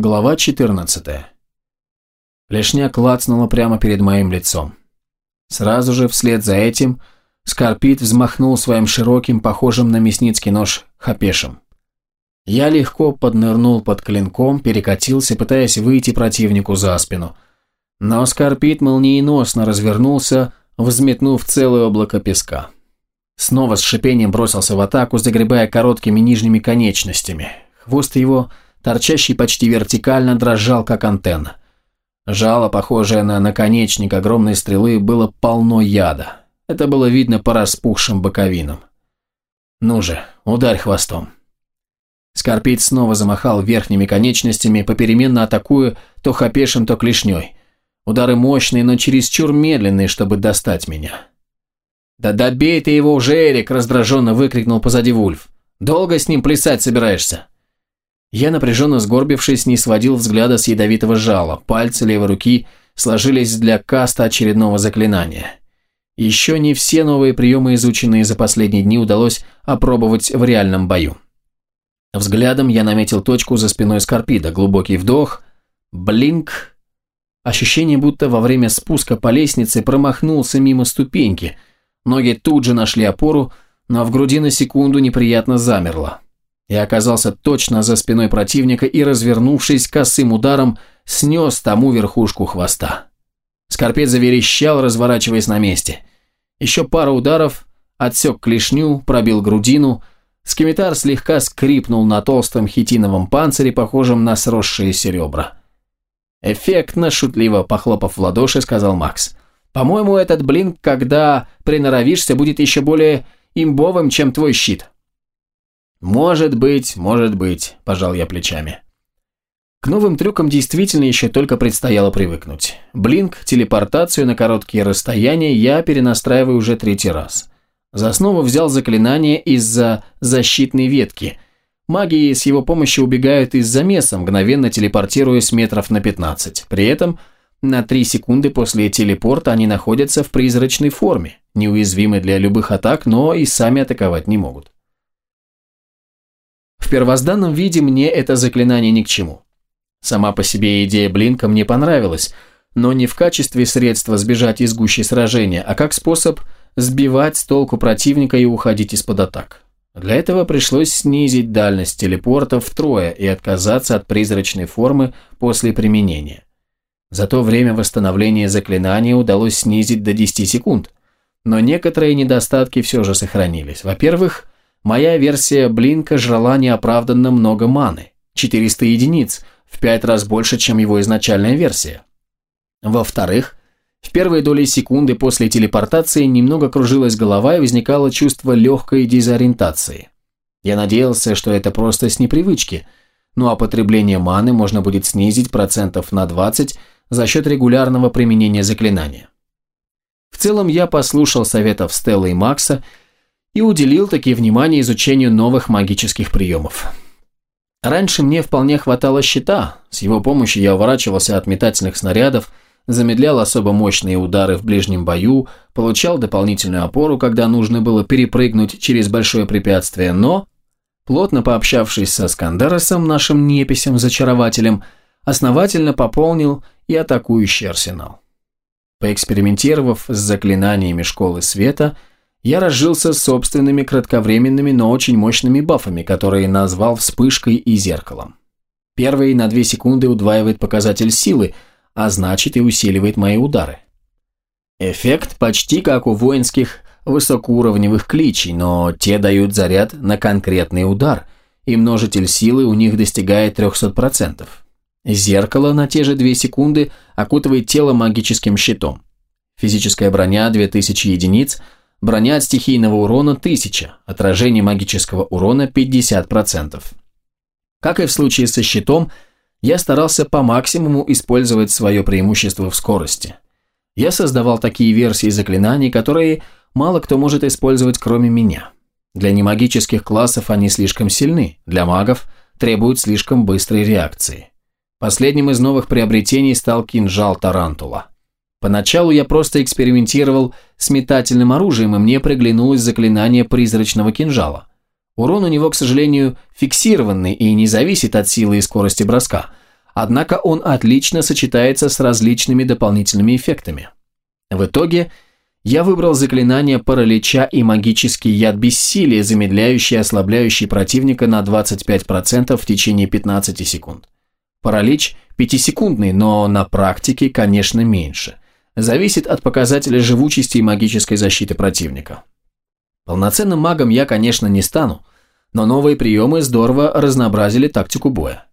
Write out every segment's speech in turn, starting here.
Глава 14. Лешня клацнула прямо перед моим лицом. Сразу же вслед за этим Скорпит взмахнул своим широким, похожим на мясницкий нож, хапешем. Я легко поднырнул под клинком, перекатился, пытаясь выйти противнику за спину. Но Скорпит молниеносно развернулся, взметнув целое облако песка. Снова с шипением бросился в атаку, загребая короткими нижними конечностями. Хвост его торчащий почти вертикально, дрожал, как антенна. Жало, похожее на наконечник огромной стрелы, было полно яда. Это было видно по распухшим боковинам. «Ну же, ударь хвостом». Скорпит снова замахал верхними конечностями, попеременно атакуя то хапешем, то клешней. Удары мощные, но чересчур медленные, чтобы достать меня. «Да добей ты его уже, Эрик!» – раздраженно выкрикнул позади Вульф. «Долго с ним плясать собираешься?» Я, напряженно сгорбившись, не сводил взгляда с ядовитого жала. Пальцы левой руки сложились для каста очередного заклинания. Еще не все новые приемы, изученные за последние дни, удалось опробовать в реальном бою. Взглядом я наметил точку за спиной Скорпида. Глубокий вдох. Блинк. Ощущение, будто во время спуска по лестнице промахнулся мимо ступеньки. Ноги тут же нашли опору, но в груди на секунду неприятно замерло. Я оказался точно за спиной противника и, развернувшись косым ударом, снес тому верхушку хвоста. Скорпет заверещал, разворачиваясь на месте. Еще пара ударов, отсек клешню, пробил грудину. Скеметар слегка скрипнул на толстом хитиновом панцире, похожем на сросшиеся ребра. Эффектно, шутливо похлопав в ладоши, сказал Макс. «По-моему, этот блин, когда приноровишься, будет еще более имбовым, чем твой щит». «Может быть, может быть», – пожал я плечами. К новым трюкам действительно еще только предстояло привыкнуть. Блинк, телепортацию на короткие расстояния я перенастраиваю уже третий раз. За основу взял заклинание из-за защитной ветки. Маги с его помощью убегают из замеса, мгновенно телепортируясь метров на 15. При этом на 3 секунды после телепорта они находятся в призрачной форме, неуязвимы для любых атак, но и сами атаковать не могут. В первозданном виде мне это заклинание ни к чему. Сама по себе идея Блинка мне понравилась, но не в качестве средства сбежать из гущи сражения, а как способ сбивать с толку противника и уходить из-под атак. Для этого пришлось снизить дальность телепорта втрое и отказаться от призрачной формы после применения. Зато время восстановления заклинания удалось снизить до 10 секунд. Но некоторые недостатки все же сохранились. Во-первых, Моя версия Блинка жрала неоправданно много маны, 400 единиц, в 5 раз больше, чем его изначальная версия. Во-вторых, в первые доли секунды после телепортации немного кружилась голова и возникало чувство легкой дезориентации. Я надеялся, что это просто с непривычки, ну а потребление маны можно будет снизить процентов на 20 за счет регулярного применения заклинания. В целом я послушал советов Стеллы и Макса и уделил таки внимание изучению новых магических приемов. Раньше мне вполне хватало щита, с его помощью я уворачивался от метательных снарядов, замедлял особо мощные удары в ближнем бою, получал дополнительную опору, когда нужно было перепрыгнуть через большое препятствие, но, плотно пообщавшись со Скандеросом, нашим неписем-зачарователем, основательно пополнил и атакующий арсенал. Поэкспериментировав с заклинаниями Школы Света, я разжился собственными кратковременными, но очень мощными бафами, которые назвал вспышкой и зеркалом. Первый на 2 секунды удваивает показатель силы, а значит и усиливает мои удары. Эффект почти как у воинских высокоуровневых кличей, но те дают заряд на конкретный удар, и множитель силы у них достигает 300%. Зеркало на те же 2 секунды окутывает тело магическим щитом. Физическая броня 2000 единиц – Броня от стихийного урона 1000, отражение магического урона 50%. Как и в случае со щитом, я старался по максимуму использовать свое преимущество в скорости. Я создавал такие версии заклинаний, которые мало кто может использовать кроме меня. Для немагических классов они слишком сильны, для магов требуют слишком быстрой реакции. Последним из новых приобретений стал кинжал Тарантула. Поначалу я просто экспериментировал с метательным оружием, и мне приглянулось заклинание призрачного кинжала. Урон у него, к сожалению, фиксированный и не зависит от силы и скорости броска, Однако он отлично сочетается с различными дополнительными эффектами. В итоге я выбрал заклинание паралича и магический яд бессилия, замедляющий и ослабляющий противника на 25% в течение 15 секунд. Паралич 5-секундный, но на практике, конечно, меньше. Зависит от показателя живучести и магической защиты противника. Полноценным магом я, конечно, не стану, но новые приемы здорово разнообразили тактику боя.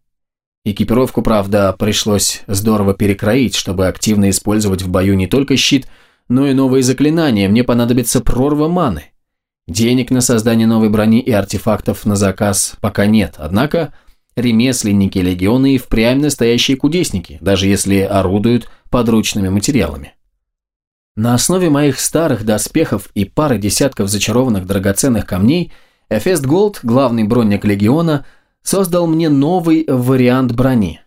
Экипировку, правда, пришлось здорово перекроить, чтобы активно использовать в бою не только щит, но и новые заклинания. Мне понадобится прорва маны. Денег на создание новой брони и артефактов на заказ пока нет, однако ремесленники легиона и впрямь настоящие кудесники, даже если орудуют подручными материалами. На основе моих старых доспехов и пары десятков зачарованных драгоценных камней Эфест Голд, главный бронник легиона, создал мне новый вариант брони.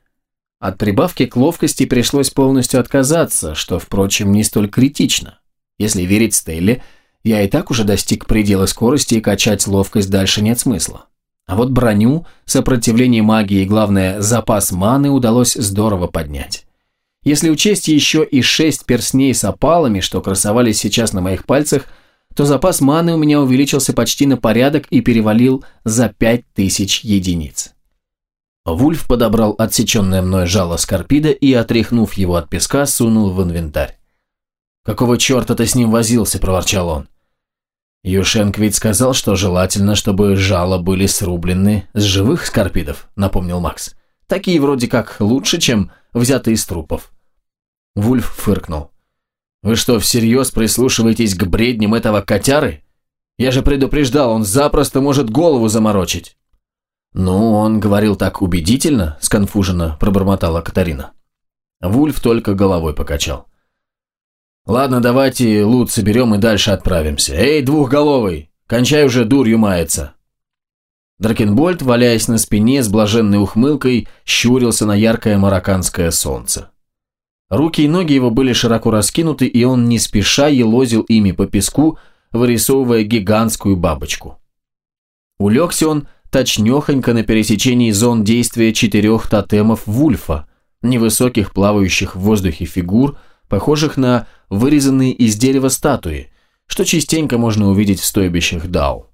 От прибавки к ловкости пришлось полностью отказаться, что, впрочем, не столь критично. Если верить Стелле, я и так уже достиг предела скорости и качать ловкость дальше нет смысла. А вот броню, сопротивление магии и, главное, запас маны удалось здорово поднять. Если учесть еще и шесть перстней с опалами, что красовались сейчас на моих пальцах, то запас маны у меня увеличился почти на порядок и перевалил за пять тысяч единиц. Вульф подобрал отсеченное мной жало Скорпида и, отряхнув его от песка, сунул в инвентарь. «Какого черта ты с ним возился?» – проворчал он. «Юшенк ведь сказал, что желательно, чтобы жало были срублены с живых скорпидов», – напомнил Макс. «Такие вроде как лучше, чем взятые из трупов». Вульф фыркнул. «Вы что, всерьез прислушиваетесь к бредням этого котяры? Я же предупреждал, он запросто может голову заморочить». «Ну, он говорил так убедительно», – сконфуженно пробормотала Катарина. Вульф только головой покачал. «Ладно, давайте лут соберем и дальше отправимся. Эй, двухголовый, кончай уже дурью маяться». Дракенбольд, валяясь на спине с блаженной ухмылкой, щурился на яркое марокканское солнце. Руки и ноги его были широко раскинуты, и он не спеша елозил ими по песку, вырисовывая гигантскую бабочку. Улегся он точнёхонько на пересечении зон действия четырех тотемов Вульфа, невысоких плавающих в воздухе фигур, похожих на вырезанные из дерева статуи, что частенько можно увидеть в стойбищах Дау.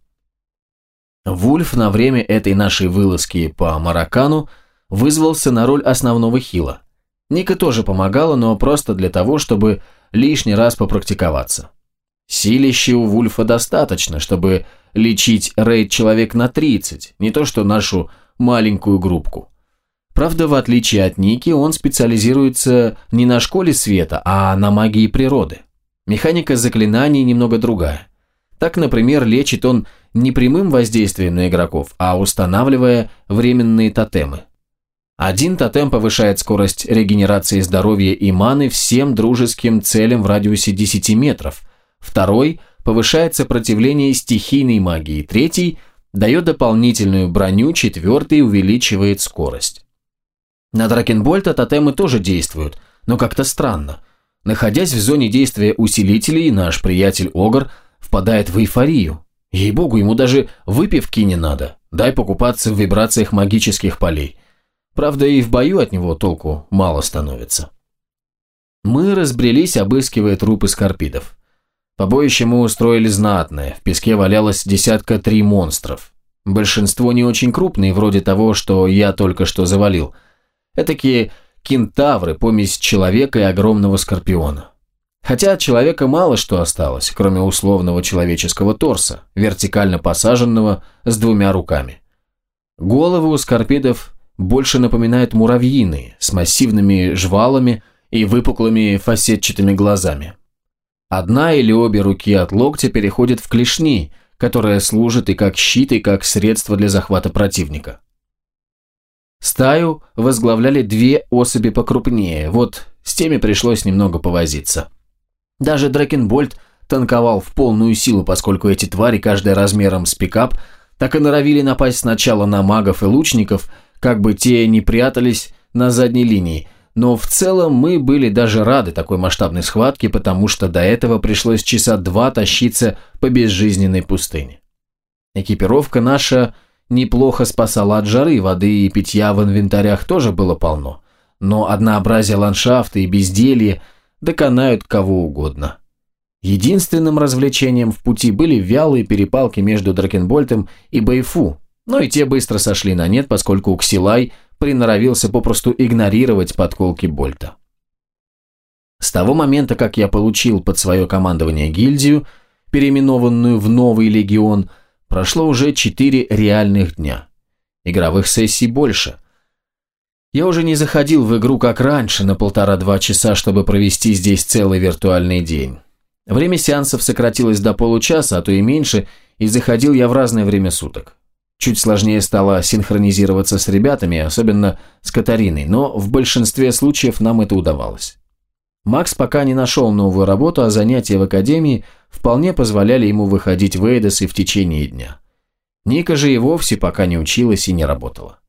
Вульф на время этой нашей вылазки по Маракану вызвался на роль основного хила. Ника тоже помогала, но просто для того, чтобы лишний раз попрактиковаться. Силища у Вульфа достаточно, чтобы лечить рейд человек на 30, не то что нашу маленькую группку. Правда, в отличие от Ники, он специализируется не на школе света, а на магии природы. Механика заклинаний немного другая. Так, например, лечит он не прямым воздействием на игроков, а устанавливая временные тотемы. Один тотем повышает скорость регенерации здоровья и маны всем дружеским целям в радиусе 10 метров, второй повышает сопротивление стихийной магии, третий дает дополнительную броню, четвертый увеличивает скорость. На Дракенбольта тотемы тоже действуют, но как-то странно. Находясь в зоне действия усилителей, наш приятель Огр впадает в эйфорию. Ей-богу, ему даже выпивки не надо. Дай покупаться в вибрациях магических полей. Правда, и в бою от него толку мало становится. Мы разбрелись, обыскивая трупы скорпидов. Побоище мы устроили знатное, в песке валялось десятка три монстров. Большинство не очень крупные, вроде того, что я только что завалил. Этакие кентавры, помесь человека и огромного скорпиона. Хотя от человека мало что осталось, кроме условного человеческого торса, вертикально посаженного с двумя руками. Головы у скорпидов больше напоминают муравьиные, с массивными жвалами и выпуклыми фасетчатыми глазами. Одна или обе руки от локтя переходят в клешни, которая служит и как щит, и как средство для захвата противника. Стаю возглавляли две особи покрупнее, вот с теми пришлось немного повозиться. Даже Дракенбольд танковал в полную силу, поскольку эти твари, каждая размером с пикап, так и норовили напасть сначала на магов и лучников – как бы те не прятались на задней линии, но в целом мы были даже рады такой масштабной схватке, потому что до этого пришлось часа два тащиться по безжизненной пустыне. Экипировка наша неплохо спасала от жары, воды и питья в инвентарях тоже было полно, но однообразие ландшафта и безделье доконают кого угодно. Единственным развлечением в пути были вялые перепалки между Дракенбольтом и Бэйфу, но и те быстро сошли на нет, поскольку Ксилай приноровился попросту игнорировать подколки Больта. С того момента, как я получил под свое командование гильдию, переименованную в Новый Легион, прошло уже четыре реальных дня. Игровых сессий больше. Я уже не заходил в игру как раньше на полтора-два часа, чтобы провести здесь целый виртуальный день. Время сеансов сократилось до получаса, а то и меньше, и заходил я в разное время суток. Чуть сложнее стало синхронизироваться с ребятами, особенно с Катариной, но в большинстве случаев нам это удавалось. Макс пока не нашел новую работу, а занятия в академии вполне позволяли ему выходить в Эйдосы в течение дня. Ника же и вовсе пока не училась и не работала.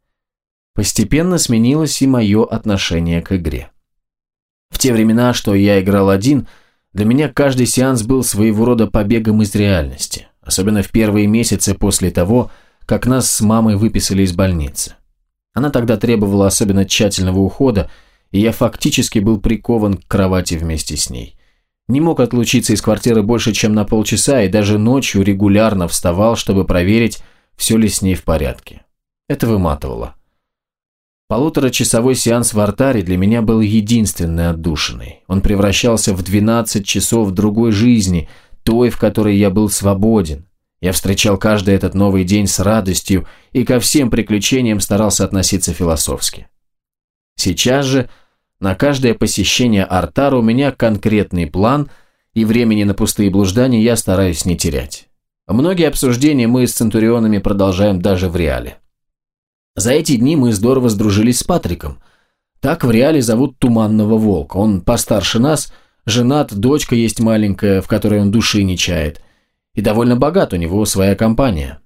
Постепенно сменилось и мое отношение к игре. В те времена, что я играл один, для меня каждый сеанс был своего рода побегом из реальности, особенно в первые месяцы после того, как нас с мамой выписали из больницы. Она тогда требовала особенно тщательного ухода, и я фактически был прикован к кровати вместе с ней. Не мог отлучиться из квартиры больше, чем на полчаса, и даже ночью регулярно вставал, чтобы проверить, все ли с ней в порядке. Это выматывало. Полуторачасовой сеанс в артаре для меня был единственной отдушиной. Он превращался в 12 часов другой жизни, той, в которой я был свободен. Я встречал каждый этот новый день с радостью и ко всем приключениям старался относиться философски. Сейчас же на каждое посещение Артара у меня конкретный план, и времени на пустые блуждания я стараюсь не терять. Многие обсуждения мы с Центурионами продолжаем даже в реале. За эти дни мы здорово сдружились с Патриком. Так в реале зовут Туманного Волка. Он постарше нас, женат, дочка есть маленькая, в которой он души не чает. И довольно богат, у него своя компания.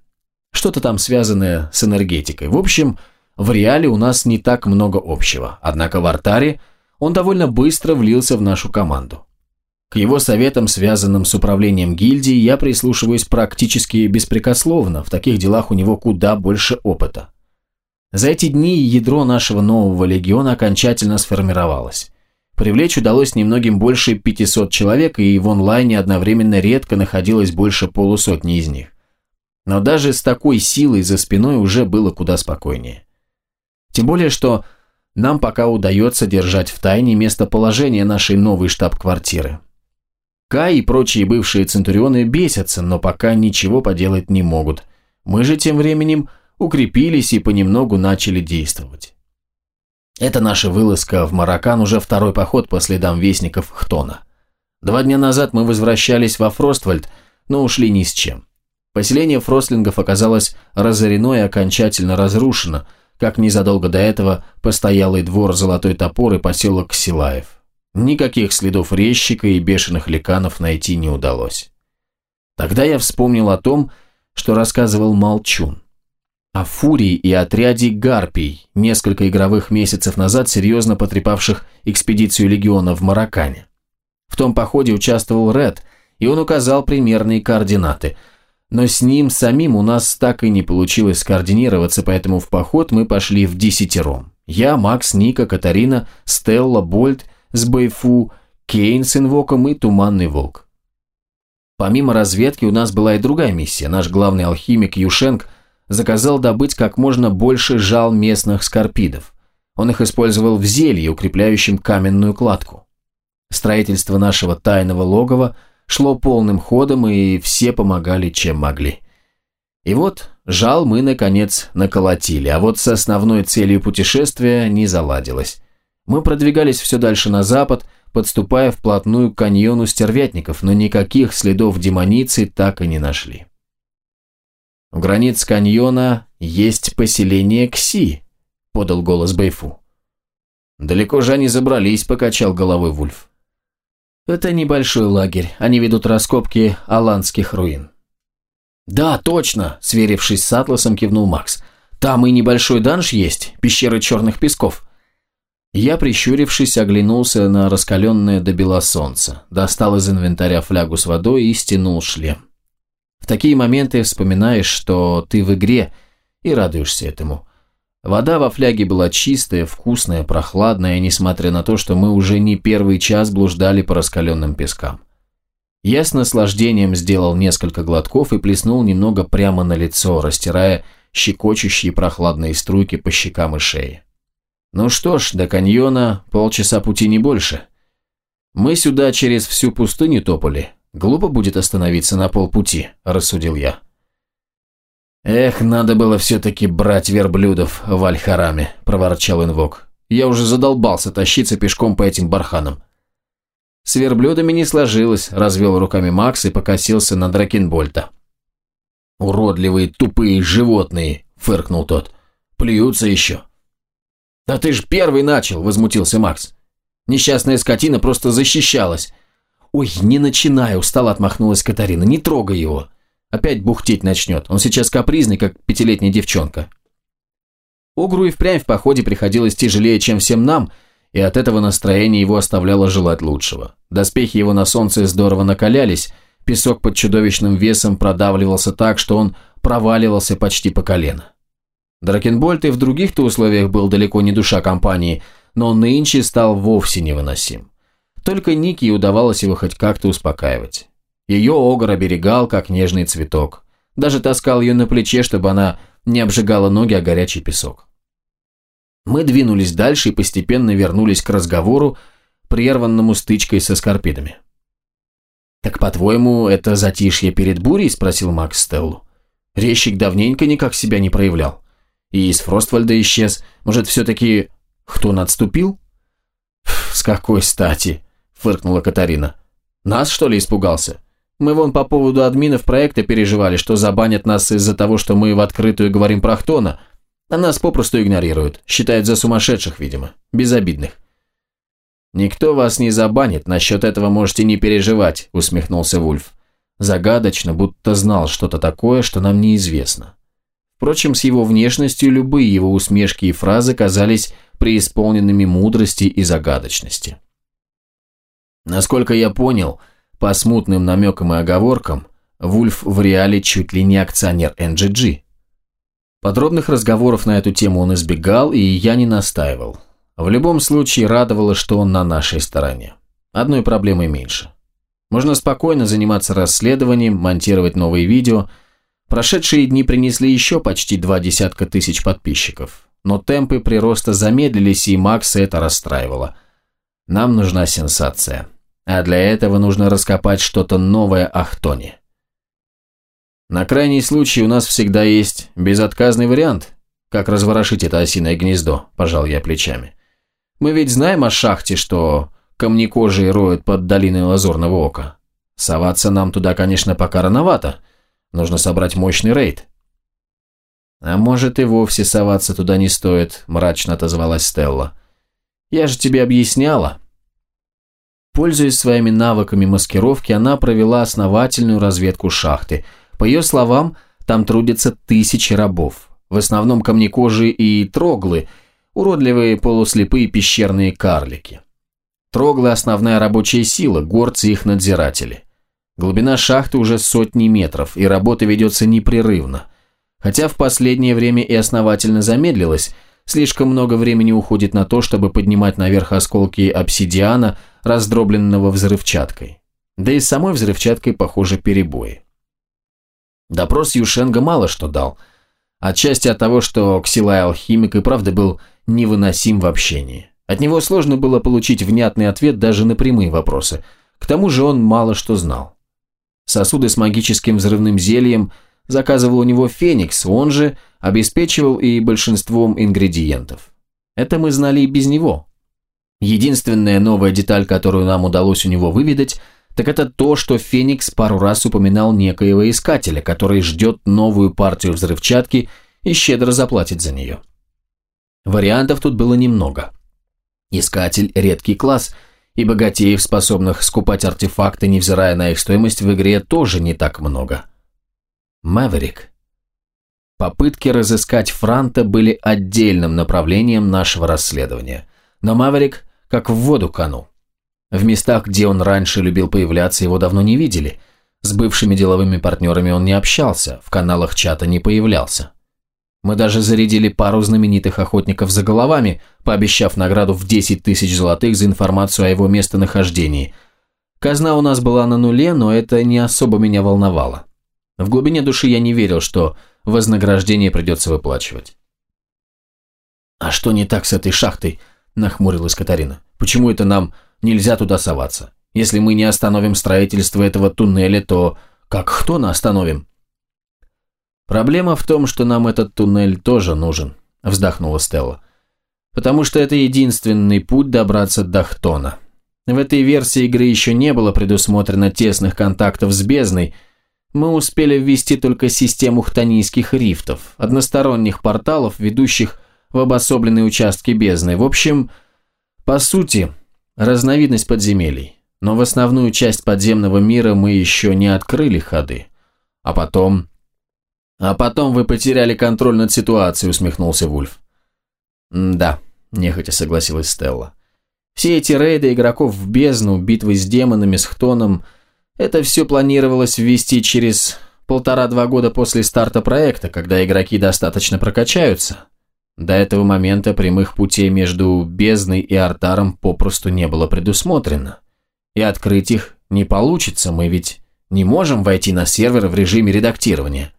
Что-то там связанное с энергетикой. В общем, в реале у нас не так много общего, однако в артаре он довольно быстро влился в нашу команду. К его советам, связанным с управлением гильдии, я прислушиваюсь практически беспрекословно, в таких делах у него куда больше опыта. За эти дни ядро нашего нового легиона окончательно сформировалось. Привлечь удалось немногим больше 500 человек, и в онлайне одновременно редко находилось больше полусотни из них. Но даже с такой силой за спиной уже было куда спокойнее. Тем более, что нам пока удается держать в тайне местоположение нашей новой штаб-квартиры. Кай и прочие бывшие центурионы бесятся, но пока ничего поделать не могут. Мы же тем временем укрепились и понемногу начали действовать. Это наша вылазка в Маракан уже второй поход по следам вестников Хтона. Два дня назад мы возвращались во Фроствальд, но ушли ни с чем. Поселение фростлингов оказалось разорено и окончательно разрушено – как незадолго до этого постоялый двор «Золотой топор» и поселок Силаев. Никаких следов резчика и бешеных ликанов найти не удалось. Тогда я вспомнил о том, что рассказывал Молчун. О Фурии и отряде Гарпий, несколько игровых месяцев назад серьезно потрепавших экспедицию Легиона в Маракане. В том походе участвовал Ред, и он указал примерные координаты – но с ним самим у нас так и не получилось скоординироваться, поэтому в поход мы пошли в десятером. Я, Макс, Ника, Катарина, Стелла, Больт с Бэйфу, Кейн с Инвоком и Туманный Волк. Помимо разведки у нас была и другая миссия. Наш главный алхимик Юшенк заказал добыть как можно больше жал местных скорпидов. Он их использовал в зелье, укрепляющем каменную кладку. Строительство нашего тайного логова – шло полным ходом, и все помогали, чем могли. И вот жал мы, наконец, наколотили, а вот с основной целью путешествия не заладилось. Мы продвигались все дальше на запад, подступая вплотную к каньону стервятников, но никаких следов демоницы так и не нашли. «У границ каньона есть поселение Кси», — подал голос Бэйфу. «Далеко же они забрались», — покачал головой Вульф. Это небольшой лагерь, они ведут раскопки аланских руин. «Да, точно!» – сверившись с атласом, кивнул Макс. «Там и небольшой данж есть, пещеры черных песков». Я, прищурившись, оглянулся на раскаленное до бела солнце, достал из инвентаря флягу с водой и стянул шлем. В такие моменты вспоминаешь, что ты в игре, и радуешься этому. Вода во фляге была чистая, вкусная, прохладная, несмотря на то, что мы уже не первый час блуждали по раскаленным пескам. Я с наслаждением сделал несколько глотков и плеснул немного прямо на лицо, растирая щекочущие прохладные струйки по щекам и шее. Ну что ж, до каньона полчаса пути не больше. Мы сюда через всю пустыню топали. Глупо будет остановиться на полпути, рассудил я. «Эх, надо было все-таки брать верблюдов в Альхараме», – проворчал инвок. «Я уже задолбался тащиться пешком по этим барханам». «С верблюдами не сложилось», – развел руками Макс и покосился на Дракенбольта. «Уродливые, тупые животные», – фыркнул тот. «Плюются еще». «Да ты ж первый начал», – возмутился Макс. «Несчастная скотина просто защищалась». «Ой, не начинай», – устало отмахнулась Катарина. «Не трогай его». Опять бухтеть начнет. Он сейчас капризный, как пятилетняя девчонка. Угру и впрямь в походе приходилось тяжелее, чем всем нам, и от этого настроение его оставляло желать лучшего. Доспехи его на солнце здорово накалялись, песок под чудовищным весом продавливался так, что он проваливался почти по колено. Дракенбольт и в других-то условиях был далеко не душа компании, но нынче стал вовсе невыносим. Только Нике удавалось его хоть как-то успокаивать. Ее Огр оберегал, как нежный цветок. Даже таскал ее на плече, чтобы она не обжигала ноги о горячий песок. Мы двинулись дальше и постепенно вернулись к разговору, прерванному стычкой со скорпидами. «Так, по-твоему, это затишье перед бурей?» – спросил Макс Стеллу. «Резчик давненько никак себя не проявлял. И из Фроствальда исчез. Может, все-таки кто надступил?» «С какой стати?» – фыркнула Катарина. «Нас, что ли, испугался? Мы вон по поводу админов проекта переживали, что забанят нас из-за того, что мы в открытую говорим про Хтона, а нас попросту игнорируют, считают за сумасшедших, видимо, безобидных. «Никто вас не забанит, насчет этого можете не переживать», – усмехнулся Вульф. Загадочно, будто знал что-то такое, что нам неизвестно. Впрочем, с его внешностью любые его усмешки и фразы казались преисполненными мудрости и загадочности. Насколько я понял, по смутным намекам и оговоркам, Вульф в реале чуть ли не акционер NGG. Подробных разговоров на эту тему он избегал, и я не настаивал. В любом случае радовало, что он на нашей стороне. Одной проблемой меньше. Можно спокойно заниматься расследованием, монтировать новые видео. Прошедшие дни принесли еще почти два десятка тысяч подписчиков. Но темпы прироста замедлились, и Макса это расстраивало. Нам нужна сенсация. А для этого нужно раскопать что-то новое о. На крайний случай у нас всегда есть безотказный вариант, как разворошить это осиное гнездо, пожал я плечами. Мы ведь знаем о шахте, что камнекожие роют под долиной Лазурного Ока. Соваться нам туда, конечно, пока рановато. Нужно собрать мощный рейд. А может и вовсе соваться туда не стоит, мрачно отозвалась Стелла. Я же тебе объясняла. Пользуясь своими навыками маскировки, она провела основательную разведку шахты. По ее словам, там трудятся тысячи рабов. В основном камнекожие и троглы, уродливые полуслепые пещерные карлики. Троглы – основная рабочая сила, горцы – их надзиратели. Глубина шахты уже сотни метров, и работа ведется непрерывно. Хотя в последнее время и основательно замедлилась – Слишком много времени уходит на то, чтобы поднимать наверх осколки обсидиана, раздробленного взрывчаткой. Да и самой взрывчаткой, похоже, перебои. Допрос Юшенга мало что дал. Отчасти от того, что ксилай-алхимик и правда был невыносим в общении. От него сложно было получить внятный ответ даже на прямые вопросы. К тому же он мало что знал. Сосуды с магическим взрывным зельем заказывал у него Феникс, он же – обеспечивал и большинством ингредиентов. Это мы знали и без него. Единственная новая деталь, которую нам удалось у него выведать, так это то, что Феникс пару раз упоминал некоего искателя, который ждет новую партию взрывчатки и щедро заплатит за нее. Вариантов тут было немного. Искатель – редкий класс, и богатеев, способных скупать артефакты, невзирая на их стоимость, в игре тоже не так много. Мэверик. Попытки разыскать Франта были отдельным направлением нашего расследования. Но Маверик как в воду канул. В местах, где он раньше любил появляться, его давно не видели. С бывшими деловыми партнерами он не общался, в каналах чата не появлялся. Мы даже зарядили пару знаменитых охотников за головами, пообещав награду в 10 тысяч золотых за информацию о его местонахождении. Казна у нас была на нуле, но это не особо меня волновало. В глубине души я не верил, что вознаграждение придется выплачивать. «А что не так с этой шахтой?» – нахмурилась Катарина. «Почему это нам нельзя туда соваться? Если мы не остановим строительство этого туннеля, то как Хтона остановим?» «Проблема в том, что нам этот туннель тоже нужен», – вздохнула Стелла. «Потому что это единственный путь добраться до Хтона. В этой версии игры еще не было предусмотрено тесных контактов с бездной. Мы успели ввести только систему хтонийских рифтов, односторонних порталов, ведущих в обособленные участки бездны. В общем, по сути, разновидность подземелий. Но в основную часть подземного мира мы еще не открыли ходы. А потом «А потом вы потеряли контроль над ситуацией», — усмехнулся Вульф. «Да», — нехотя согласилась Стелла. «Все эти рейды игроков в бездну, битвы с демонами, с Хтоном — это все планировалось ввести через полтора-два года после старта проекта, когда игроки достаточно прокачаются. До этого момента прямых путей между бездной и артаром попросту не было предусмотрено. И открыть их не получится, мы ведь не можем войти на сервер в режиме редактирования».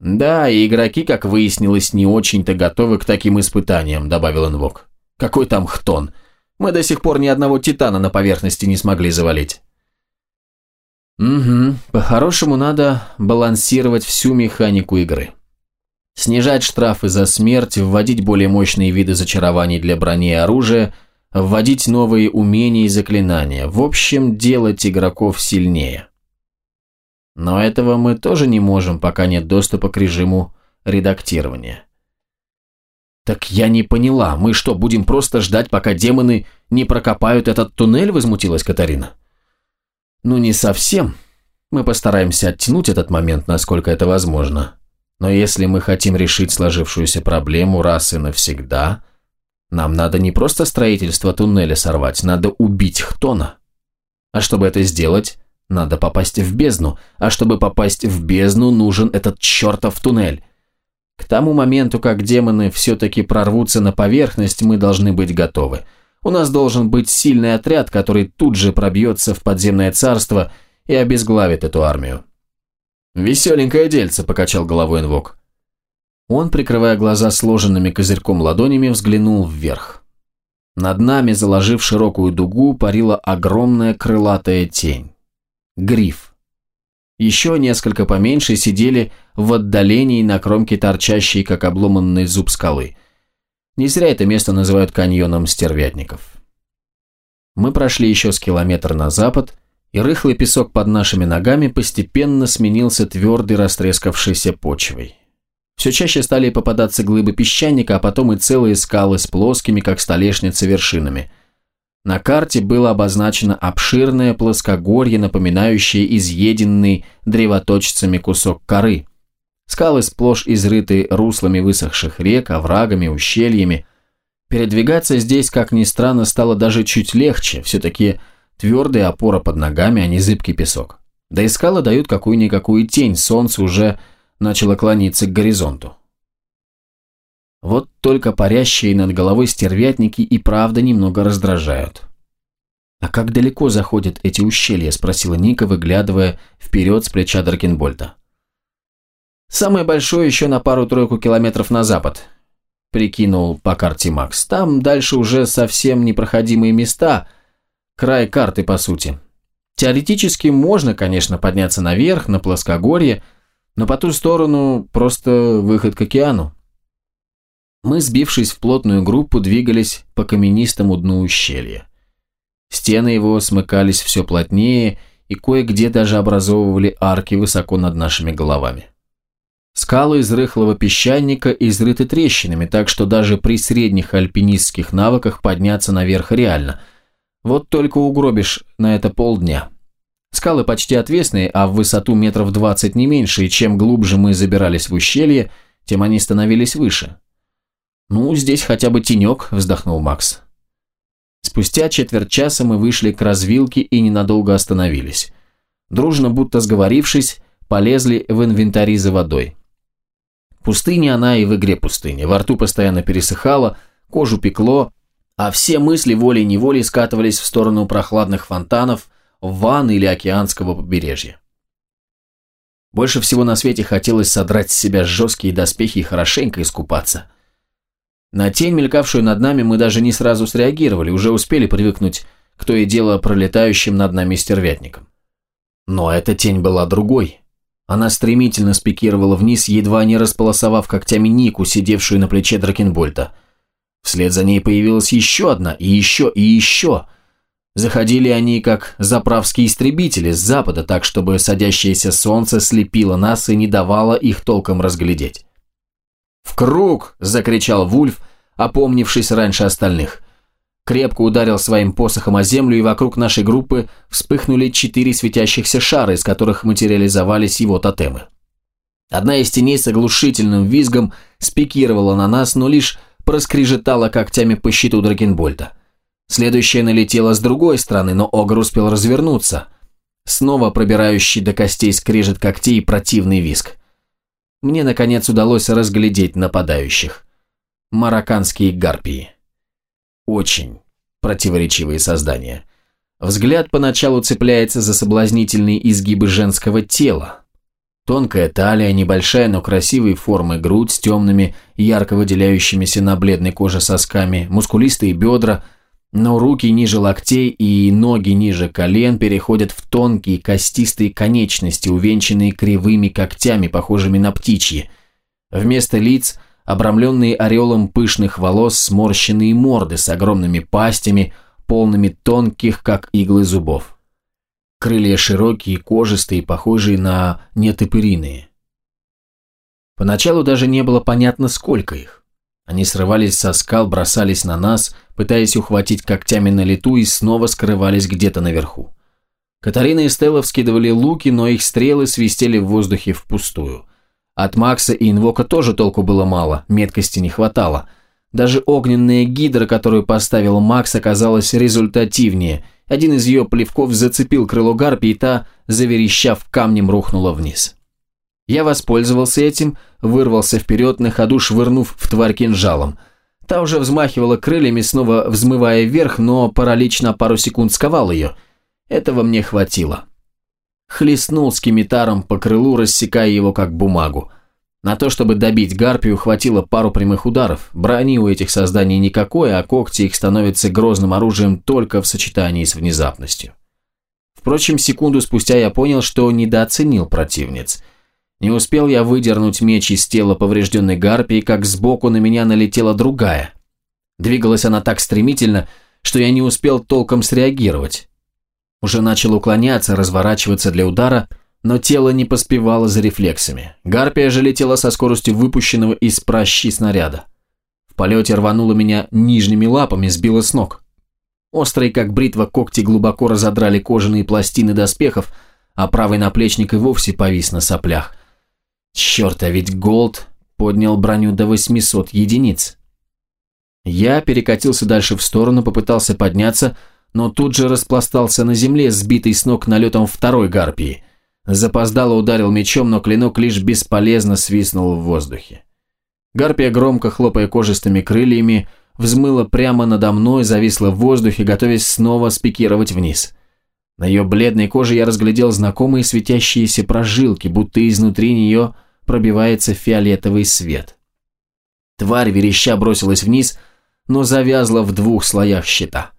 «Да, и игроки, как выяснилось, не очень-то готовы к таким испытаниям», – добавил Инвок. «Какой там хтон? Мы до сих пор ни одного титана на поверхности не смогли завалить». «Угу, по-хорошему надо балансировать всю механику игры. Снижать штрафы за смерть, вводить более мощные виды зачарований для брони и оружия, вводить новые умения и заклинания, в общем, делать игроков сильнее». Но этого мы тоже не можем, пока нет доступа к режиму редактирования. «Так я не поняла, мы что, будем просто ждать, пока демоны не прокопают этот туннель?» – возмутилась Катарина. «Ну, не совсем. Мы постараемся оттянуть этот момент, насколько это возможно. Но если мы хотим решить сложившуюся проблему раз и навсегда, нам надо не просто строительство туннеля сорвать, надо убить Хтона. А чтобы это сделать, надо попасть в бездну, а чтобы попасть в бездну, нужен этот чертов туннель. К тому моменту, как демоны все-таки прорвутся на поверхность, мы должны быть готовы. У нас должен быть сильный отряд, который тут же пробьется в подземное царство и обезглавит эту армию. «Веселенькое дельце», – покачал головой Инвок. Он, прикрывая глаза сложенными козырьком ладонями, взглянул вверх. Над нами, заложив широкую дугу, парила огромная крылатая тень. Гриф. Еще несколько поменьше сидели в отдалении на кромке торчащей, как обломанный зуб скалы. Не зря это место называют каньоном стервятников. Мы прошли еще с километр на запад, и рыхлый песок под нашими ногами постепенно сменился твердой растрескавшейся почвой. Все чаще стали попадаться глыбы песчаника, а потом и целые скалы с плоскими, как столешницы, вершинами – на карте было обозначено обширное плоскогорье, напоминающее изъеденный древоточцами кусок коры. Скалы сплошь изрыты руслами высохших рек, оврагами, ущельями. Передвигаться здесь, как ни странно, стало даже чуть легче, все-таки твердая опора под ногами, а не зыбкий песок. Да и скалы дают какую-никакую тень, солнце уже начало клониться к горизонту. Вот только парящие над головой стервятники и правда немного раздражают. «А как далеко заходят эти ущелья?» – спросила Ника, выглядывая вперед с плеча Дракенбольта. «Самое большое еще на пару-тройку километров на запад», – прикинул по карте Макс. «Там дальше уже совсем непроходимые места, край карты, по сути. Теоретически можно, конечно, подняться наверх, на плоскогорье, но по ту сторону просто выход к океану. Мы, сбившись в плотную группу, двигались по каменистому дну ущелья. Стены его смыкались все плотнее и кое-где даже образовывали арки высоко над нашими головами. Скалы из рыхлого песчаника изрыты трещинами, так что даже при средних альпинистских навыках подняться наверх реально. Вот только угробишь на это полдня. Скалы почти отвесные, а в высоту метров двадцать не меньше, и чем глубже мы забирались в ущелье, тем они становились выше. «Ну, здесь хотя бы тенек», – вздохнул Макс. Спустя четверть часа мы вышли к развилке и ненадолго остановились. Дружно, будто сговорившись, полезли в инвентари за водой. Пустыня она и в игре пустыня. Во рту постоянно пересыхала, кожу пекло, а все мысли волей-неволей скатывались в сторону прохладных фонтанов, ванн или океанского побережья. Больше всего на свете хотелось содрать с себя жесткие доспехи и хорошенько искупаться. На тень, мелькавшую над нами, мы даже не сразу среагировали, уже успели привыкнуть к то и дело пролетающим над нами стервятникам. Но эта тень была другой. Она стремительно спикировала вниз, едва не располосовав когтями Нику, сидевшую на плече Дракенбольта. Вслед за ней появилась еще одна, и еще, и еще. Заходили они, как заправские истребители с запада, так, чтобы садящееся солнце слепило нас и не давало их толком разглядеть. «В круг!» – закричал Вульф, опомнившись раньше остальных. Крепко ударил своим посохом о землю, и вокруг нашей группы вспыхнули четыре светящихся шара, из которых материализовались его тотемы. Одна из теней с оглушительным визгом спикировала на нас, но лишь проскрежетала когтями по щиту Дракенбольта. Следующая налетела с другой стороны, но Огр успел развернуться. Снова пробирающий до костей скрежет когтей противный визг мне, наконец, удалось разглядеть нападающих. Марокканские гарпии. Очень противоречивые создания. Взгляд поначалу цепляется за соблазнительные изгибы женского тела. Тонкая талия, небольшая, но красивой формы грудь с темными, ярко выделяющимися на бледной коже сосками, мускулистые бедра – но руки ниже локтей и ноги ниже колен переходят в тонкие костистые конечности, увенчанные кривыми когтями, похожими на птичьи. Вместо лиц – обрамленные ореолом пышных волос сморщенные морды с огромными пастями, полными тонких, как иглы зубов. Крылья широкие, кожистые, похожие на нетопыриные. Поначалу даже не было понятно, сколько их. Они срывались со скал, бросались на нас, пытаясь ухватить когтями на лету и снова скрывались где-то наверху. Катарина и Стелла вскидывали луки, но их стрелы свистели в воздухе впустую. От Макса и Инвока тоже толку было мало, меткости не хватало. Даже огненная гидра, которую поставил Макс, оказалась результативнее. Один из ее плевков зацепил крыло гарпии, и та, заверещав камнем, рухнула вниз. Я воспользовался этим, вырвался вперед, на ходу швырнув в тварь кинжалом. Та уже взмахивала крыльями, снова взмывая вверх, но паралич на пару секунд сковал ее. Этого мне хватило. Хлестнул скимитаром по крылу, рассекая его как бумагу. На то, чтобы добить гарпию, хватило пару прямых ударов. Брони у этих созданий никакой, а когти их становятся грозным оружием только в сочетании с внезапностью. Впрочем, секунду спустя я понял, что недооценил противниц – не успел я выдернуть меч из тела поврежденной гарпии, как сбоку на меня налетела другая. Двигалась она так стремительно, что я не успел толком среагировать. Уже начал уклоняться, разворачиваться для удара, но тело не поспевало за рефлексами. Гарпия же летела со скоростью выпущенного из пращи снаряда. В полете рванула меня нижними лапами, сбила с ног. Острые, как бритва, когти глубоко разодрали кожаные пластины доспехов, а правый наплечник и вовсе повис на соплях – Черт, а ведь Голд поднял броню до 800 единиц. Я перекатился дальше в сторону, попытался подняться, но тут же распластался на земле, сбитый с ног налетом второй гарпии. Запоздало ударил мечом, но клинок лишь бесполезно свистнул в воздухе. Гарпия, громко хлопая кожистыми крыльями, взмыла прямо надо мной, зависла в воздухе, готовясь снова спикировать вниз. На ее бледной коже я разглядел знакомые светящиеся прожилки, будто изнутри нее пробивается фиолетовый свет. Тварь вереща бросилась вниз, но завязла в двух слоях щита.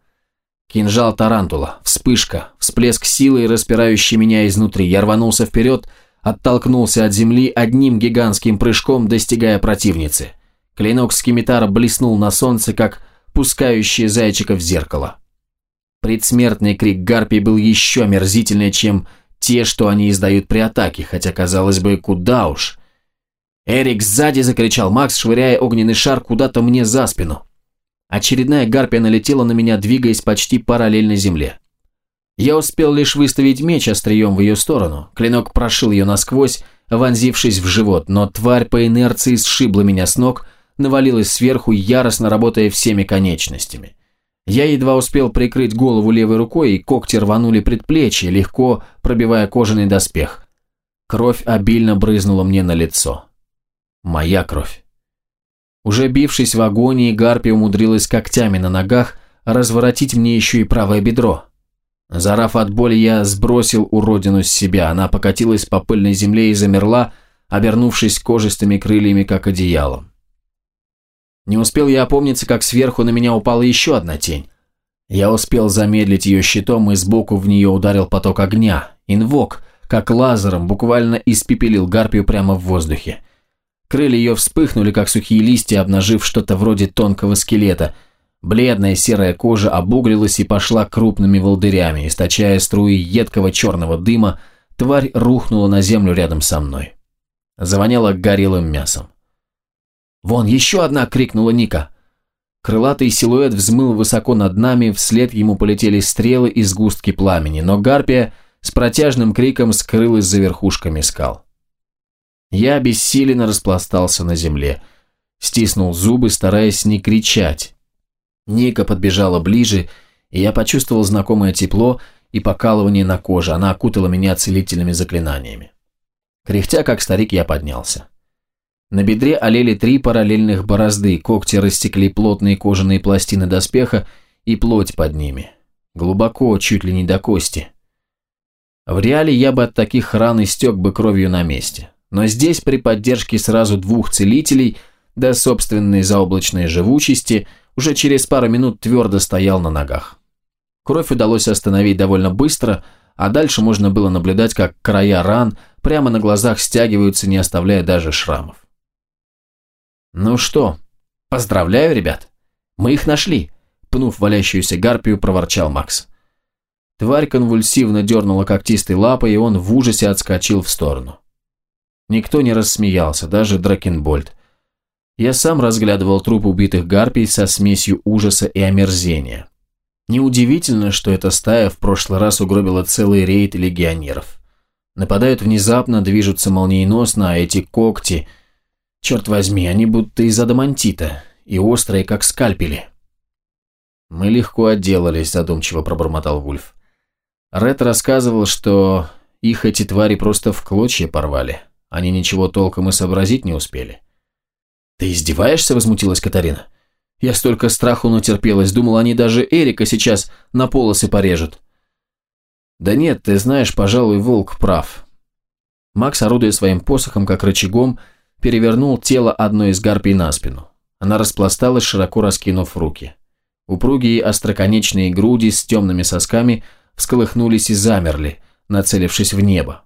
Кинжал тарантула, вспышка, всплеск силы, распирающий меня изнутри. Я рванулся вперед, оттолкнулся от земли одним гигантским прыжком, достигая противницы. Клинок скимитара блеснул на солнце, как пускающий зайчика в зеркало. Предсмертный крик гарпий был еще омерзительнее, чем те, что они издают при атаке, хотя, казалось бы, куда уж. «Эрик, сзади!» – закричал Макс, швыряя огненный шар куда-то мне за спину. Очередная гарпия налетела на меня, двигаясь почти параллельно земле. Я успел лишь выставить меч острием в ее сторону. Клинок прошил ее насквозь, вонзившись в живот, но тварь по инерции сшибла меня с ног, навалилась сверху, яростно работая всеми конечностями. Я едва успел прикрыть голову левой рукой, и когти рванули предплечье, легко пробивая кожаный доспех. Кровь обильно брызнула мне на лицо. Моя кровь. Уже бившись в агонии, Гарпия умудрилась когтями на ногах разворотить мне еще и правое бедро. Зарав от боли, я сбросил уродину с себя. Она покатилась по пыльной земле и замерла, обернувшись кожистыми крыльями, как одеялом. Не успел я опомниться, как сверху на меня упала еще одна тень. Я успел замедлить ее щитом и сбоку в нее ударил поток огня. Инвок, как лазером, буквально испепелил гарпию прямо в воздухе. Крылья ее вспыхнули, как сухие листья, обнажив что-то вроде тонкого скелета. Бледная серая кожа обуглилась и пошла крупными волдырями, источая струи едкого черного дыма, тварь рухнула на землю рядом со мной. Завоняло горелым мясом. «Вон, еще одна!» — крикнула Ника. Крылатый силуэт взмыл высоко над нами, вслед ему полетели стрелы и сгустки пламени, но гарпия с протяжным криком скрылась за верхушками скал. Я бессиленно распластался на земле, стиснул зубы, стараясь не кричать. Ника подбежала ближе, и я почувствовал знакомое тепло и покалывание на коже, она окутала меня целительными заклинаниями. Кряхтя, как старик, я поднялся. На бедре олели три параллельных борозды, когти растекли плотные кожаные пластины доспеха и плоть под ними. Глубоко, чуть ли не до кости. В реале я бы от таких ран истек бы кровью на месте. Но здесь при поддержке сразу двух целителей, да собственной заоблачной живучести, уже через пару минут твердо стоял на ногах. Кровь удалось остановить довольно быстро, а дальше можно было наблюдать, как края ран прямо на глазах стягиваются, не оставляя даже шрамов. «Ну что, поздравляю, ребят. Мы их нашли», – пнув валящуюся гарпию, проворчал Макс. Тварь конвульсивно дернула когтистой лапой, и он в ужасе отскочил в сторону. Никто не рассмеялся, даже Дракенбольд. Я сам разглядывал труп убитых гарпий со смесью ужаса и омерзения. Неудивительно, что эта стая в прошлый раз угробила целый рейд легионеров. Нападают внезапно, движутся молниеносно, а эти когти – Черт возьми, они будто из адамантита и острые, как скальпели. Мы легко отделались, задумчиво пробормотал Вульф. Ред рассказывал, что их эти твари просто в клочья порвали. Они ничего толком и сообразить не успели. «Ты издеваешься?» – возмутилась Катарина. «Я столько страху натерпелась, думал, они даже Эрика сейчас на полосы порежут». «Да нет, ты знаешь, пожалуй, Волк прав». Макс, орудуя своим посохом, как рычагом, – перевернул тело одной из гарпий на спину. Она распласталась, широко раскинув руки. Упругие остроконечные груди с темными сосками всколыхнулись и замерли, нацелившись в небо.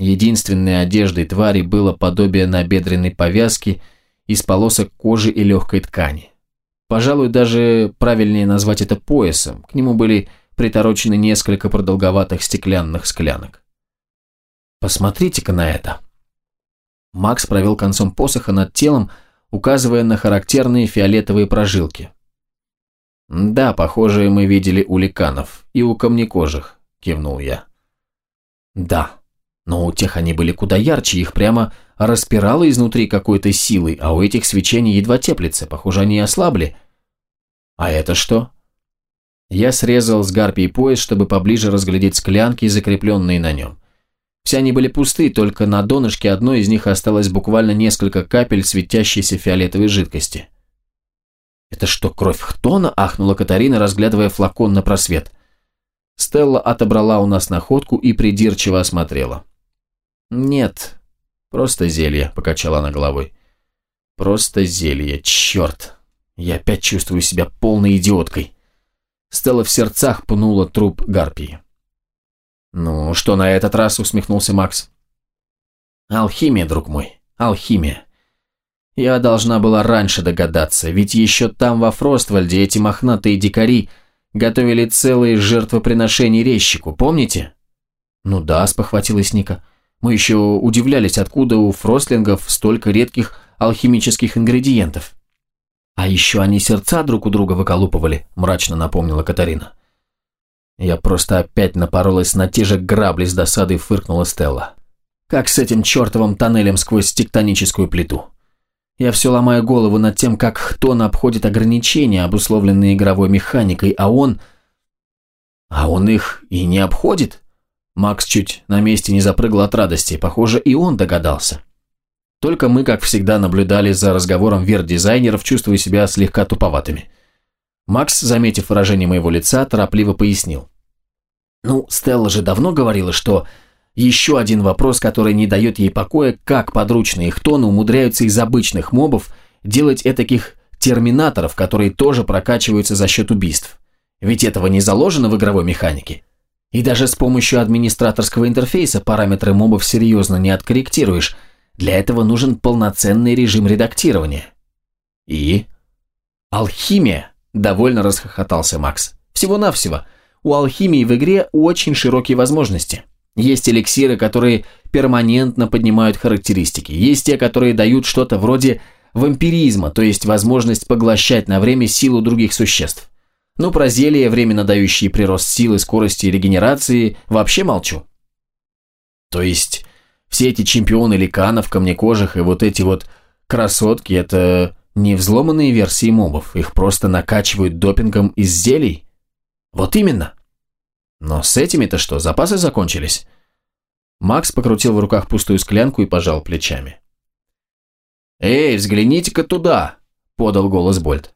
Единственной одеждой твари было подобие набедренной повязки из полосок кожи и легкой ткани. Пожалуй, даже правильнее назвать это поясом, к нему были приторочены несколько продолговатых стеклянных склянок. «Посмотрите-ка на это!» Макс провел концом посоха над телом, указывая на характерные фиолетовые прожилки. «Да, похожие мы видели у ликанов и у камнекожих», – кивнул я. «Да, но у тех они были куда ярче, их прямо распирало изнутри какой-то силой, а у этих свечение едва теплится, похоже, они ослабли». «А это что?» Я срезал с гарпии пояс, чтобы поближе разглядеть склянки, закрепленные на нем. Все они были пусты, только на донышке одной из них осталось буквально несколько капель светящейся фиолетовой жидкости. «Это что, кровь Хтона?» – ахнула Катарина, разглядывая флакон на просвет. Стелла отобрала у нас находку и придирчиво осмотрела. «Нет, просто зелье», – покачала она головой. «Просто зелье, черт! Я опять чувствую себя полной идиоткой». Стелла в сердцах пнула труп Гарпии. «Ну, что на этот раз?» – усмехнулся Макс. «Алхимия, друг мой, алхимия. Я должна была раньше догадаться, ведь еще там, во Фроствальде, эти мохнатые дикари готовили целые жертвоприношения резчику, помните?» «Ну да», – спохватилась Ника. «Мы еще удивлялись, откуда у фростлингов столько редких алхимических ингредиентов». «А еще они сердца друг у друга выколупывали», – мрачно напомнила Катарина. Я просто опять напоролась на те же грабли с досадой фыркнула Стелла. Как с этим чертовым тоннелем сквозь тектоническую плиту? Я все ломаю голову над тем, как Хтон обходит ограничения, обусловленные игровой механикой, а он... А он их и не обходит? Макс чуть на месте не запрыгал от радости. Похоже, и он догадался. Только мы, как всегда, наблюдали за разговором вер-дизайнеров, чувствуя себя слегка туповатыми. Макс, заметив выражение моего лица, торопливо пояснил. «Ну, Стелла же давно говорила, что еще один вопрос, который не дает ей покоя, как подручные хтоны умудряются из обычных мобов делать этаких терминаторов, которые тоже прокачиваются за счет убийств. Ведь этого не заложено в игровой механике. И даже с помощью администраторского интерфейса параметры мобов серьезно не откорректируешь. Для этого нужен полноценный режим редактирования. И? Алхимия, довольно расхохотался Макс. Всего-навсего. У алхимии в игре очень широкие возможности. Есть эликсиры, которые перманентно поднимают характеристики. Есть те, которые дают что-то вроде вампиризма, то есть возможность поглощать на время силу других существ. Ну, про зелья, временно дающие прирост силы, скорости и регенерации, вообще молчу. То есть, все эти чемпионы ликанов, камнекожих и вот эти вот красотки – это не взломанные версии мобов, их просто накачивают допингом из зелий? Вот именно. Но с этими-то что, запасы закончились? Макс покрутил в руках пустую склянку и пожал плечами. «Эй, взгляните-ка туда!» – подал голос Больт.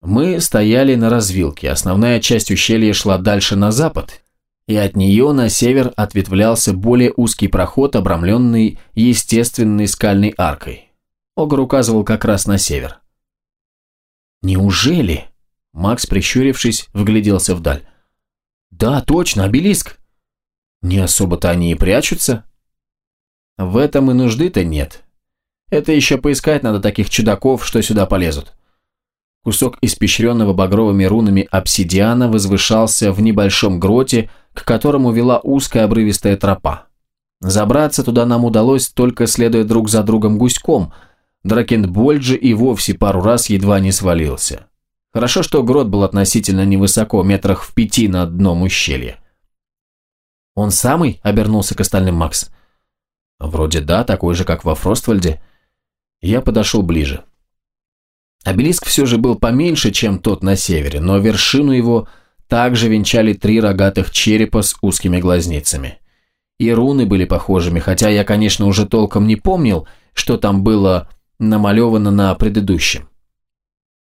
Мы стояли на развилке, основная часть ущелья шла дальше на запад, и от нее на север ответвлялся более узкий проход, обрамленный естественной скальной аркой. Огр указывал как раз на север. «Неужели?» Макс, прищурившись, вгляделся вдаль. «Да, точно, обелиск!» «Не особо-то они и прячутся?» «В этом и нужды-то нет. Это еще поискать надо таких чудаков, что сюда полезут». Кусок испещренного багровыми рунами обсидиана возвышался в небольшом гроте, к которому вела узкая обрывистая тропа. Забраться туда нам удалось, только следуя друг за другом гуськом. Дракенбольд же и вовсе пару раз едва не свалился. Хорошо, что грот был относительно невысоко, метрах в пяти над дном ущелья. «Он самый?» – обернулся к остальным Макс. «Вроде да, такой же, как во Фроствальде». Я подошел ближе. Обелиск все же был поменьше, чем тот на севере, но вершину его также венчали три рогатых черепа с узкими глазницами. И руны были похожими, хотя я, конечно, уже толком не помнил, что там было намалевано на предыдущем.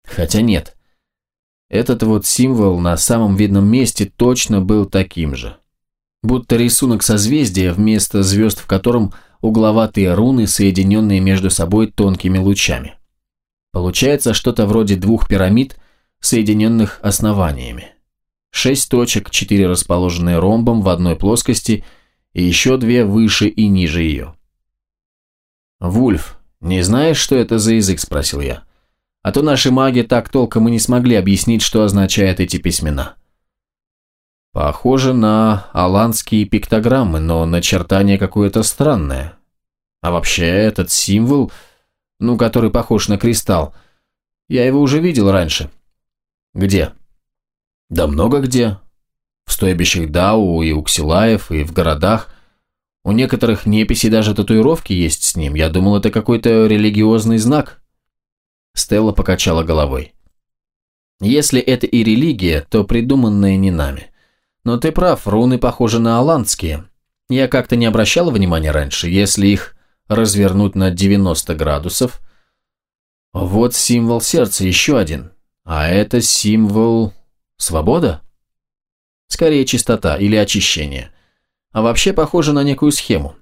Хотя нет. Этот вот символ на самом видном месте точно был таким же. Будто рисунок созвездия вместо звезд, в котором угловатые руны, соединенные между собой тонкими лучами. Получается что-то вроде двух пирамид, соединенных основаниями. Шесть точек, четыре расположенные ромбом в одной плоскости и еще две выше и ниже ее. «Вульф, не знаешь, что это за язык?» – спросил я. «А то наши маги так толком и не смогли объяснить, что означают эти письмена». «Похоже на аланские пиктограммы, но начертание какое-то странное. А вообще этот символ – ну, который похож на кристалл. Я его уже видел раньше. Где? Да много где. В стойбищах Дау и у Ксилаев, и в городах. У некоторых неписей даже татуировки есть с ним. Я думал, это какой-то религиозный знак. Стелла покачала головой. Если это и религия, то придуманная не нами. Но ты прав, руны похожи на аландские. Я как-то не обращала внимания раньше. Если их развернуть на 90 градусов. Вот символ сердца, еще один. А это символ... свобода? Скорее чистота или очищение. А вообще похоже на некую схему.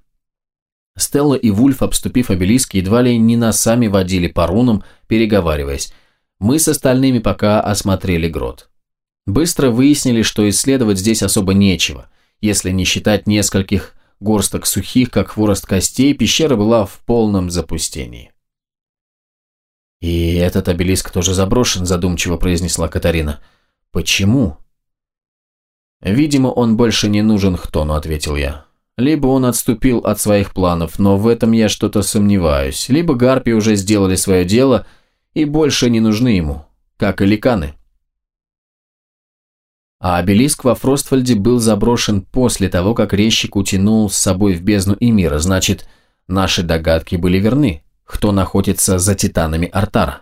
Стелла и Вульф, обступив обелиск, едва ли не носами водили по рунам, переговариваясь. Мы с остальными пока осмотрели грот. Быстро выяснили, что исследовать здесь особо нечего, если не считать нескольких горсток сухих, как хворост костей, пещера была в полном запустении. «И этот обелиск тоже заброшен», – задумчиво произнесла Катарина. «Почему?» «Видимо, он больше не нужен Хтону», – ответил я. «Либо он отступил от своих планов, но в этом я что-то сомневаюсь, либо гарпи уже сделали свое дело и больше не нужны ему, как и ликаны». А обелиск во Фроствальде был заброшен после того, как резчик утянул с собой в бездну Эмира, значит, наши догадки были верны, кто находится за титанами Артара.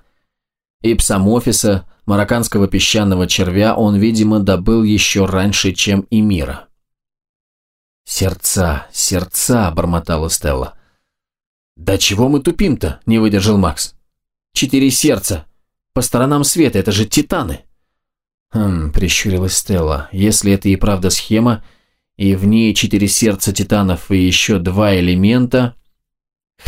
Ипсамофиса, марокканского песчаного червя, он, видимо, добыл еще раньше, чем Эмира. «Сердца, сердца!» – бормотала Стелла. «Да чего мы тупим-то?» – не выдержал Макс. «Четыре сердца. По сторонам света, это же титаны!» «Хм», – прищурилась Стелла. «Если это и правда схема, и в ней четыре сердца титанов и еще два элемента,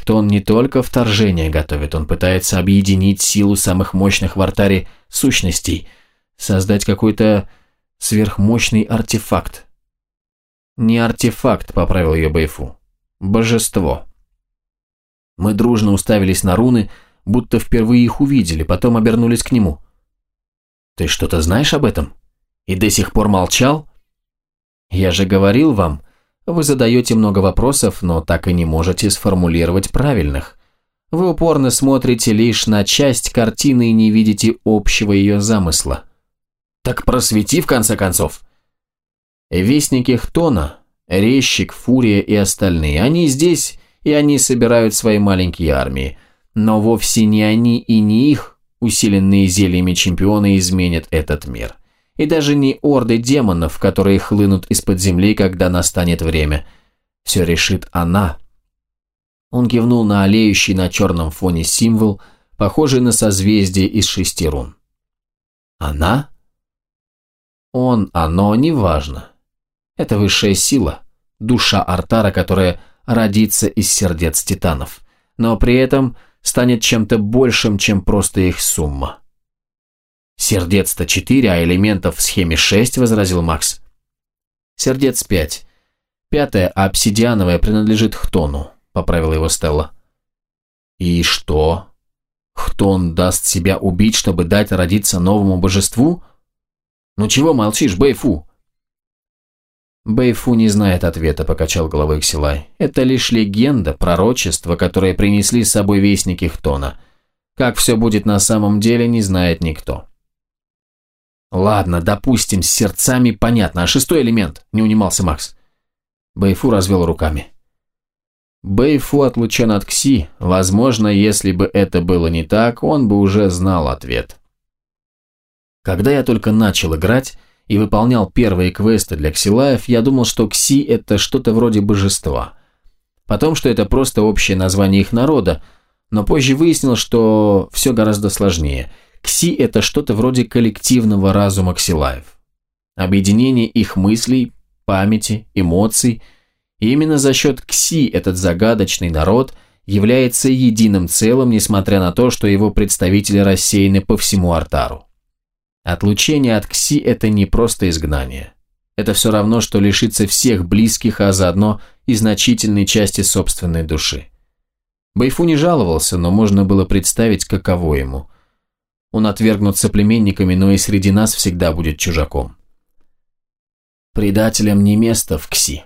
то он не только вторжение готовит, он пытается объединить силу самых мощных в артаре сущностей, создать какой-то сверхмощный артефакт. Не артефакт, поправил ее Бэйфу. Божество. Мы дружно уставились на руны, будто впервые их увидели, потом обернулись к нему. «Ты что-то знаешь об этом? И до сих пор молчал?» «Я же говорил вам, вы задаете много вопросов, но так и не можете сформулировать правильных. Вы упорно смотрите лишь на часть картины и не видите общего ее замысла. Так просвети, в конце концов!» Вестники Хтона, Резчик, Фурия и остальные, они здесь, и они собирают свои маленькие армии. Но вовсе не они и не их, усиленные зельями чемпионы, изменят этот мир. И даже не орды демонов, которые хлынут из-под земли, когда настанет время. Все решит она. Он кивнул на олеющий на черном фоне символ, похожий на созвездие из шести рун. Она? Он, оно, неважно. Это высшая сила, душа Артара, которая родится из сердец титанов, но при этом станет чем-то большим, чем просто их сумма. «Сердец-то четыре, а элементов в схеме шесть», — возразил Макс. «Сердец пять. Пятое, обсидиановое, принадлежит Хтону», — поправила его Стелла. «И что? Хтон даст себя убить, чтобы дать родиться новому божеству? Ну чего молчишь, Бэйфу?» Бэйфу не знает ответа, покачал головой Ксилай. Это лишь легенда, пророчество, которое принесли с собой вестники Хтона. Как все будет на самом деле, не знает никто. «Ладно, допустим, с сердцами понятно. А шестой элемент?» – не унимался Макс. Бэйфу развел руками. Бэйфу отлучен от Кси. Возможно, если бы это было не так, он бы уже знал ответ. Когда я только начал играть и выполнял первые квесты для ксилаев, я думал, что Кси – это что-то вроде божества. Потом, что это просто общее название их народа, но позже выяснил, что все гораздо сложнее – Кси – это что-то вроде коллективного разума ксилаев. Объединение их мыслей, памяти, эмоций. И именно за счет Кси этот загадочный народ является единым целым, несмотря на то, что его представители рассеяны по всему Артару. Отлучение от Кси – это не просто изгнание. Это все равно, что лишиться всех близких, а заодно и значительной части собственной души. Байфу не жаловался, но можно было представить, каково ему – он отвергнут соплеменниками, но и среди нас всегда будет чужаком. Предателям не место в Кси.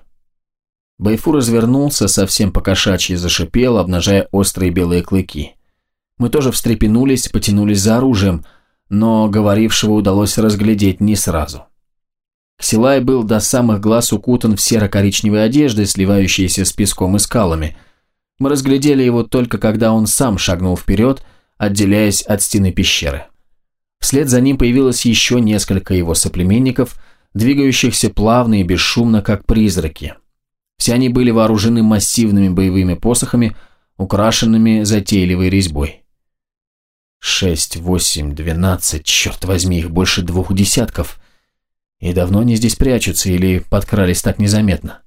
Байфу развернулся, совсем покошачьи зашипел, обнажая острые белые клыки. Мы тоже встрепенулись, потянулись за оружием, но говорившего удалось разглядеть не сразу. Ксилай был до самых глаз укутан в серо-коричневой одежды, сливающейся с песком и скалами. Мы разглядели его только когда он сам шагнул вперед, отделяясь от стены пещеры. Вслед за ним появилось еще несколько его соплеменников, двигающихся плавно и бесшумно, как призраки. Все они были вооружены массивными боевыми посохами, украшенными затейливой резьбой. Шесть, восемь, двенадцать, черт возьми, их больше двух десятков. И давно они здесь прячутся или подкрались так незаметно?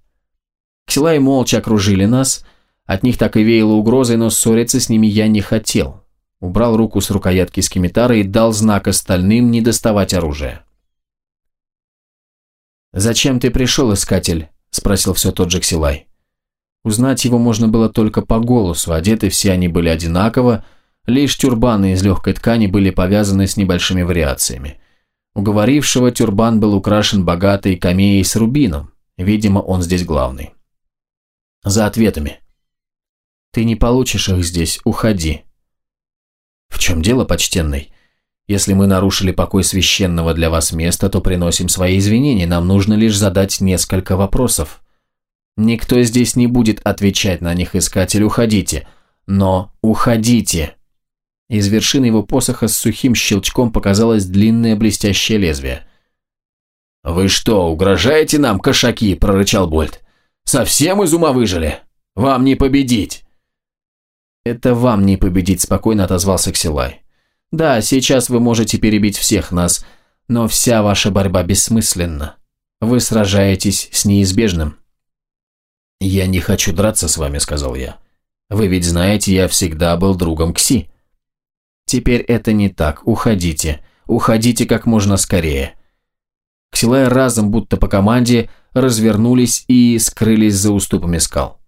Ксилаи молча окружили нас, от них так и веяло угрозой, но ссориться с ними я не хотел убрал руку с рукоятки скимитара и дал знак остальным не доставать оружие. «Зачем ты пришел, искатель?» – спросил все тот же Ксилай. Узнать его можно было только по голосу, одеты все они были одинаково, лишь тюрбаны из легкой ткани были повязаны с небольшими вариациями. У говорившего тюрбан был украшен богатой камеей с рубином, видимо, он здесь главный. За ответами. «Ты не получишь их здесь, уходи», «В чем дело, почтенный? Если мы нарушили покой священного для вас места, то приносим свои извинения, нам нужно лишь задать несколько вопросов. Никто здесь не будет отвечать на них, искатель, уходите. Но уходите!» Из вершины его посоха с сухим щелчком показалось длинное блестящее лезвие. «Вы что, угрожаете нам, кошаки?» – прорычал Больт. «Совсем из ума выжили? Вам не победить!» «Это вам не победить», – спокойно отозвался Ксилай. «Да, сейчас вы можете перебить всех нас, но вся ваша борьба бессмысленна. Вы сражаетесь с неизбежным». «Я не хочу драться с вами», – сказал я. «Вы ведь знаете, я всегда был другом Кси». «Теперь это не так. Уходите. Уходите как можно скорее». Ксилай разом, будто по команде, развернулись и скрылись за уступами скал.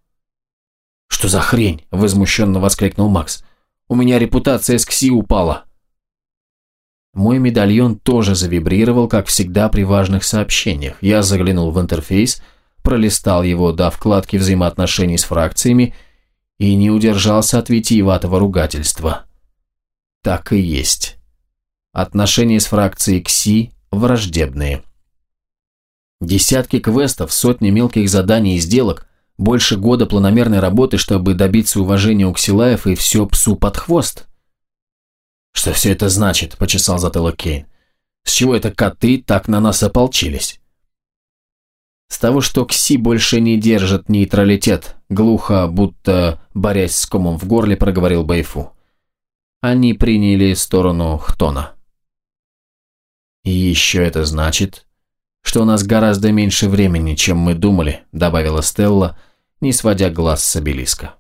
«Что за хрень?» – возмущенно воскликнул Макс. «У меня репутация с Кси упала». Мой медальон тоже завибрировал, как всегда при важных сообщениях. Я заглянул в интерфейс, пролистал его до вкладки взаимоотношений с фракциями и не удержался от витиеватого ругательства. Так и есть. Отношения с фракцией КСИ враждебные. Десятки квестов, сотни мелких заданий и сделок, больше года планомерной работы, чтобы добиться уважения у ксилаев, и все псу под хвост. «Что все это значит?» – почесал затылок Кейн. «С чего это коты так на нас ополчились?» «С того, что Кси больше не держит нейтралитет», – глухо, будто борясь с комом в горле, проговорил Бэйфу. Они приняли сторону Хтона. «И еще это значит, что у нас гораздо меньше времени, чем мы думали», добавила Стелла, не сводя глаз с обелиска.